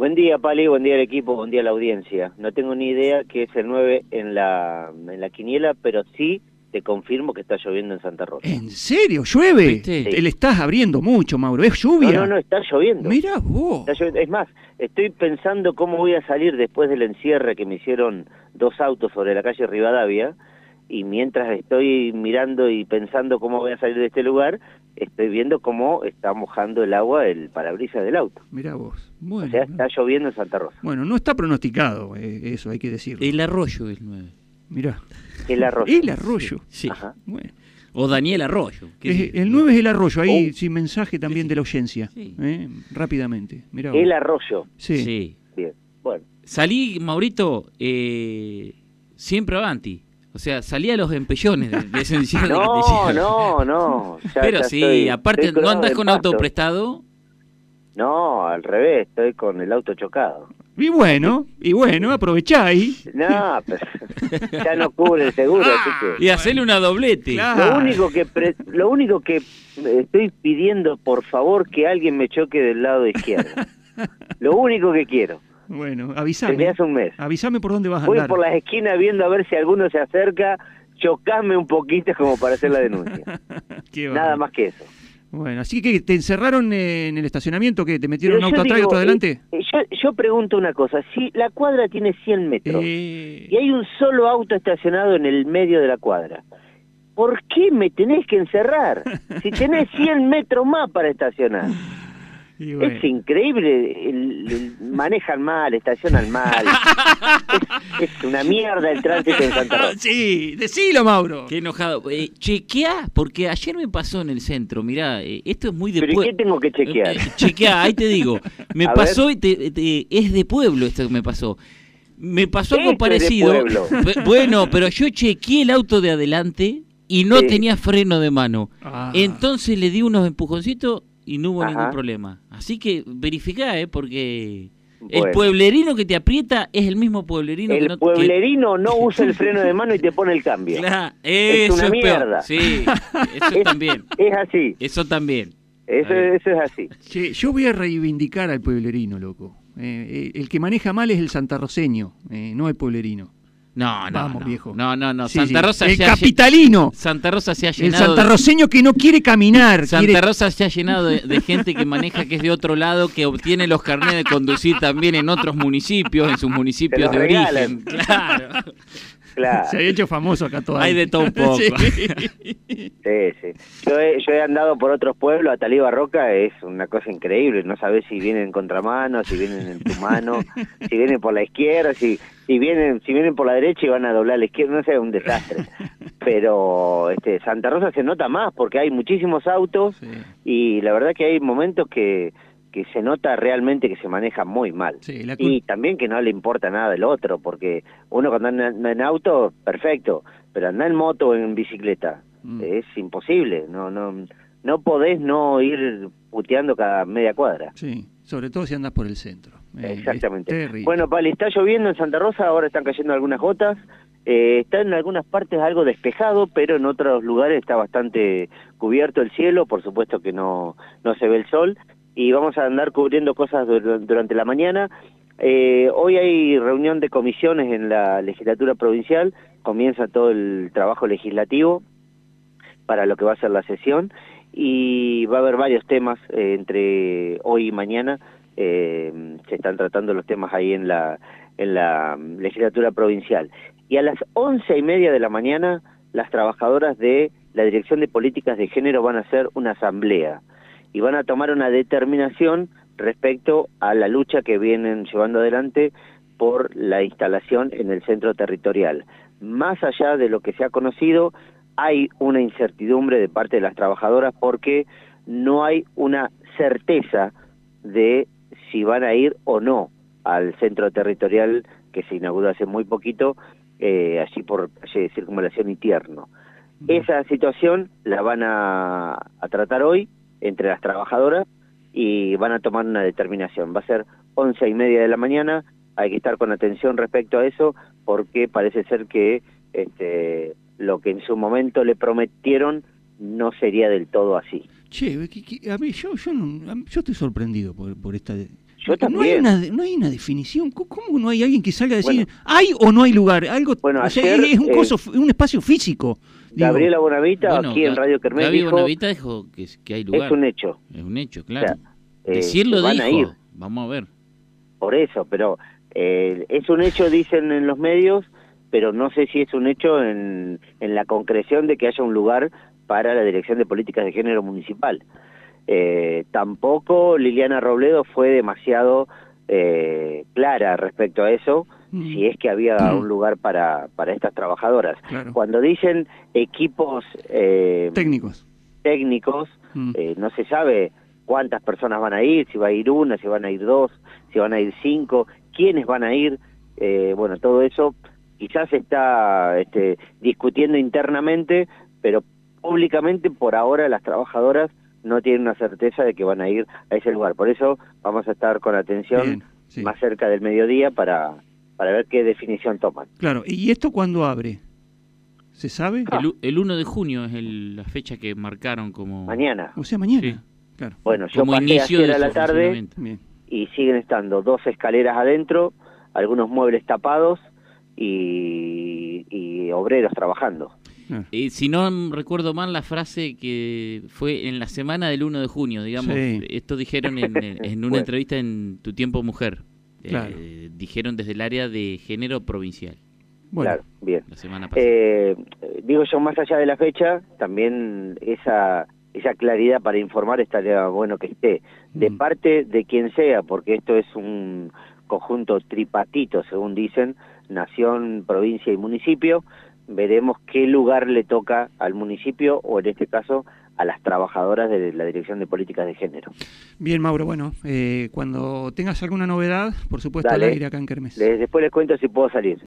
Buen día, Pali, buen día al equipo, buen día a la audiencia. No tengo ni idea qué es el 9 en la, en la quiniela, pero sí te confirmo que está lloviendo en Santa Rosa. ¿En serio? ¿Llueve? ¿Viste? Te le estás abriendo mucho, Mauro. ¿Es lluvia? No, no, no, está lloviendo. Mira vos. Está lloviendo. Es más, estoy pensando cómo voy a salir después del encierre que me hicieron dos autos sobre la calle Rivadavia y mientras estoy mirando y pensando cómo voy a salir de este lugar, estoy viendo cómo está mojando el agua el parabrisas del auto. Mira vos. O Bueno, sea, está lloviendo en Santa Rosa. bueno, no está pronosticado, eh, eso hay que decirlo. El arroyo es 9. Mirá. El arroyo. El arroyo. Sí. Ajá. Bueno. O Daniel Arroyo. Es- el 9 es el arroyo, ahí Oh. sin mensaje también de la audiencia. Sí. eh, Rápidamente. Mirá vos. El arroyo. Sí. Sí. Bien. Bueno. Salí, Maurito, eh, siempre avanti. O sea, salí a los empellones de, de No, no, no. Ya- Pero ya sí, estoy- aparte, estoy ¿no andás con pasto. auto prestado? No, al revés, estoy con el auto chocado. Y bueno, y bueno, aprovechá ahí. No, pero ya no cubre el seguro, así que... Y hacerle una doblete. Claro. Lo único que pre- lo único que estoy pidiendo, por favor, que alguien me choque del lado izquierdo. Lo único que quiero. Bueno, avísame. hace un mes. Avísame por dónde vas a Voy andar. por las esquinas viendo a ver si alguno se acerca, chocame un poquito como para hacer la denuncia. Nada más que eso. Bueno, así que te encerraron eh, en el estacionamiento, que te metieron un auto atrás y otro adelante. eh, eh, yo, yo pregunto una cosa, si la cuadra tiene 100 metros Eh, y hay un solo auto estacionado en el medio de la cuadra, ¿por qué me tenés que encerrar? Si tenés 100 metros más para estacionar. Y bueno. Es increíble, el- el- manejan mal, estacionan mal. es, es una mierda el tránsito en Santa Rosa. Sí, decilo, Mauro. Qué enojado. Eh, chequeá, porque ayer me pasó en el centro. Mirá, eh, esto es muy de ¿Pero qué tengo que chequear? Eh, eh, chequeá, ahí te digo. Me A pasó y te- te- es de pueblo esto que me pasó. Me pasó algo Esto es de parecido. Bueno, pero yo chequeé el auto de adelante y no Sí. tenía freno de mano. Ah. Entonces le di unos empujoncitos y no hubo Ajá. ningún problema. Así que verificá, ¿eh? Porque el pueblerino que te aprieta es el mismo pueblerino que El no que- pueblerino no usa el freno de mano y te pone el cambio. Claro, Es eso una es peor. mierda. Sí, eso Es- también. Es así, Eso también. eso, eso es así. Yo voy a reivindicar al pueblerino, loco. Eh, eh, el que maneja mal es el santarroceño, eh, no el pueblerino. No, no. Vamos, no. viejo. No, no, no. Sí, Santa sí. Rosa El se ha lle- capitalino. Santa Rosa se ha El llenado. de- santarroceño que no quiere caminar. Santa quiere- Rosa se ha llenado de, de gente que maneja que es de otro lado, que obtiene los carnés de conducir también en otros municipios, en sus municipios de regalan. origen. Claro. Claro. Se ha hecho famoso acá todavía. Hay de todo un poco. Sí, sí. Yo he, yo he andado por otros pueblos, Atalí Barroca es una cosa increíble, no sabes si vienen en contramano, si vienen en tu mano, si vienen por la izquierda, si, si vienen si vienen por la derecha y van a doblar a la izquierda, no sé, es un desastre. Pero este Santa Rosa se nota más porque hay muchísimos autos Sí, y la verdad que hay momentos que, que se nota realmente que se maneja muy mal. sí, la Y también que no le importa nada del otro, porque uno cuando anda en- auto, perfecto, pero anda en moto o en bicicleta, Mm. es imposible, no no no podés no ir puteando cada media cuadra. sí, sobre todo si andas por el centro. Eh, Exactamente. Bueno, Pali, está lloviendo en Santa Rosa, ahora están cayendo algunas gotas, eh, está en algunas partes algo despejado, pero en otros lugares está bastante cubierto el cielo, por supuesto que no, no se ve el sol, y vamos a andar cubriendo cosas dur- durante la mañana. Eh, hoy hay reunión de comisiones en la legislatura provincial, comienza todo el trabajo legislativo para lo que va a ser la sesión y va a haber varios temas eh, entre hoy y mañana. Eh, se están tratando los temas ahí en la en la legislatura provincial. Y a las once y media de la mañana las trabajadoras de la dirección de políticas de género van a hacer una asamblea y van a tomar una determinación respecto a la lucha que vienen llevando adelante por la instalación en el centro territorial. Más allá de lo que se ha conocido, hay una incertidumbre de parte de las trabajadoras porque no hay una certeza de si van a ir o no al centro territorial que se inauguró hace muy poquito, eh, allí por calle de circunvalación y tierno. Esa situación la van a, a tratar hoy entre las trabajadoras y van a tomar una determinación. Va a ser once y media de la mañana, hay que estar con atención respecto a eso porque parece ser que este, lo que en su momento le prometieron no sería del todo así. Che, a mí, yo, yo, yo estoy sorprendido por, por esta... Yo no hay, una, no hay una definición. ¿Cómo- ¿Cómo no hay alguien que salga a decir, Bueno. hay o no hay lugar? Algo, Bueno, o sea, ayer, es un, eh, coso, un espacio físico. digo. Gabriela Bonavita, Bueno, aquí en Radio Kermés, Gaby dijo, Bonavita dijo que, que hay lugar. es un hecho. Es un hecho, claro. eh, Decirlo van dijo. a ir. Vamos a ver. Por eso, pero eh, es un hecho, dicen en los medios, pero no sé si es un hecho en, en la concreción de que haya un lugar para la Dirección de Políticas de Género Municipal. Eh, tampoco Liliana Robledo fue demasiado eh, clara respecto a eso, Mm. si es que había Mm. un lugar para, para estas trabajadoras. Claro. Cuando dicen equipos eh, Técnicos. técnicos, Mm. eh, no se sabe cuántas personas van a ir, si va a ir una, si van a ir dos, si van a ir cinco, quiénes van a ir, eh, bueno, todo eso quizás se está este, discutiendo internamente, pero públicamente por ahora las trabajadoras no tienen una certeza de que van a ir a ese lugar. Por eso vamos a estar con atención Bien, sí. más cerca del mediodía para, para ver qué definición toman. Claro, ¿y esto cuándo abre? ¿Se sabe? Ah. El, el 1 de junio es el- la fecha que marcaron como... Mañana. O sea, mañana. Sí. Claro. Bueno, yo como pasé inicio ayer de a la tarde y siguen estando dos escaleras adentro, algunos muebles tapados y, y obreros trabajando. Eh, si no recuerdo mal, la frase que fue en la semana del 1 de junio, digamos, Sí. esto dijeron en, en- en una Bueno. entrevista en Tu Tiempo Mujer. Eh, Claro. dijeron desde el área de género provincial, Bueno, Claro, bien. la semana pasada. Eh, digo yo, más allá de la fecha, también esa, esa claridad para informar estaría bueno que esté de Mm. parte de quien sea, porque esto es un conjunto tripatito, según dicen, nación, provincia y municipio. Veremos qué lugar le toca al municipio o en este caso a las trabajadoras de la Dirección de Políticas de Género. bien, Mauro. Bueno, eh, cuando tengas alguna novedad, por supuesto, Dale. al aire acá en Kermés. Les- después les cuento si puedo salir.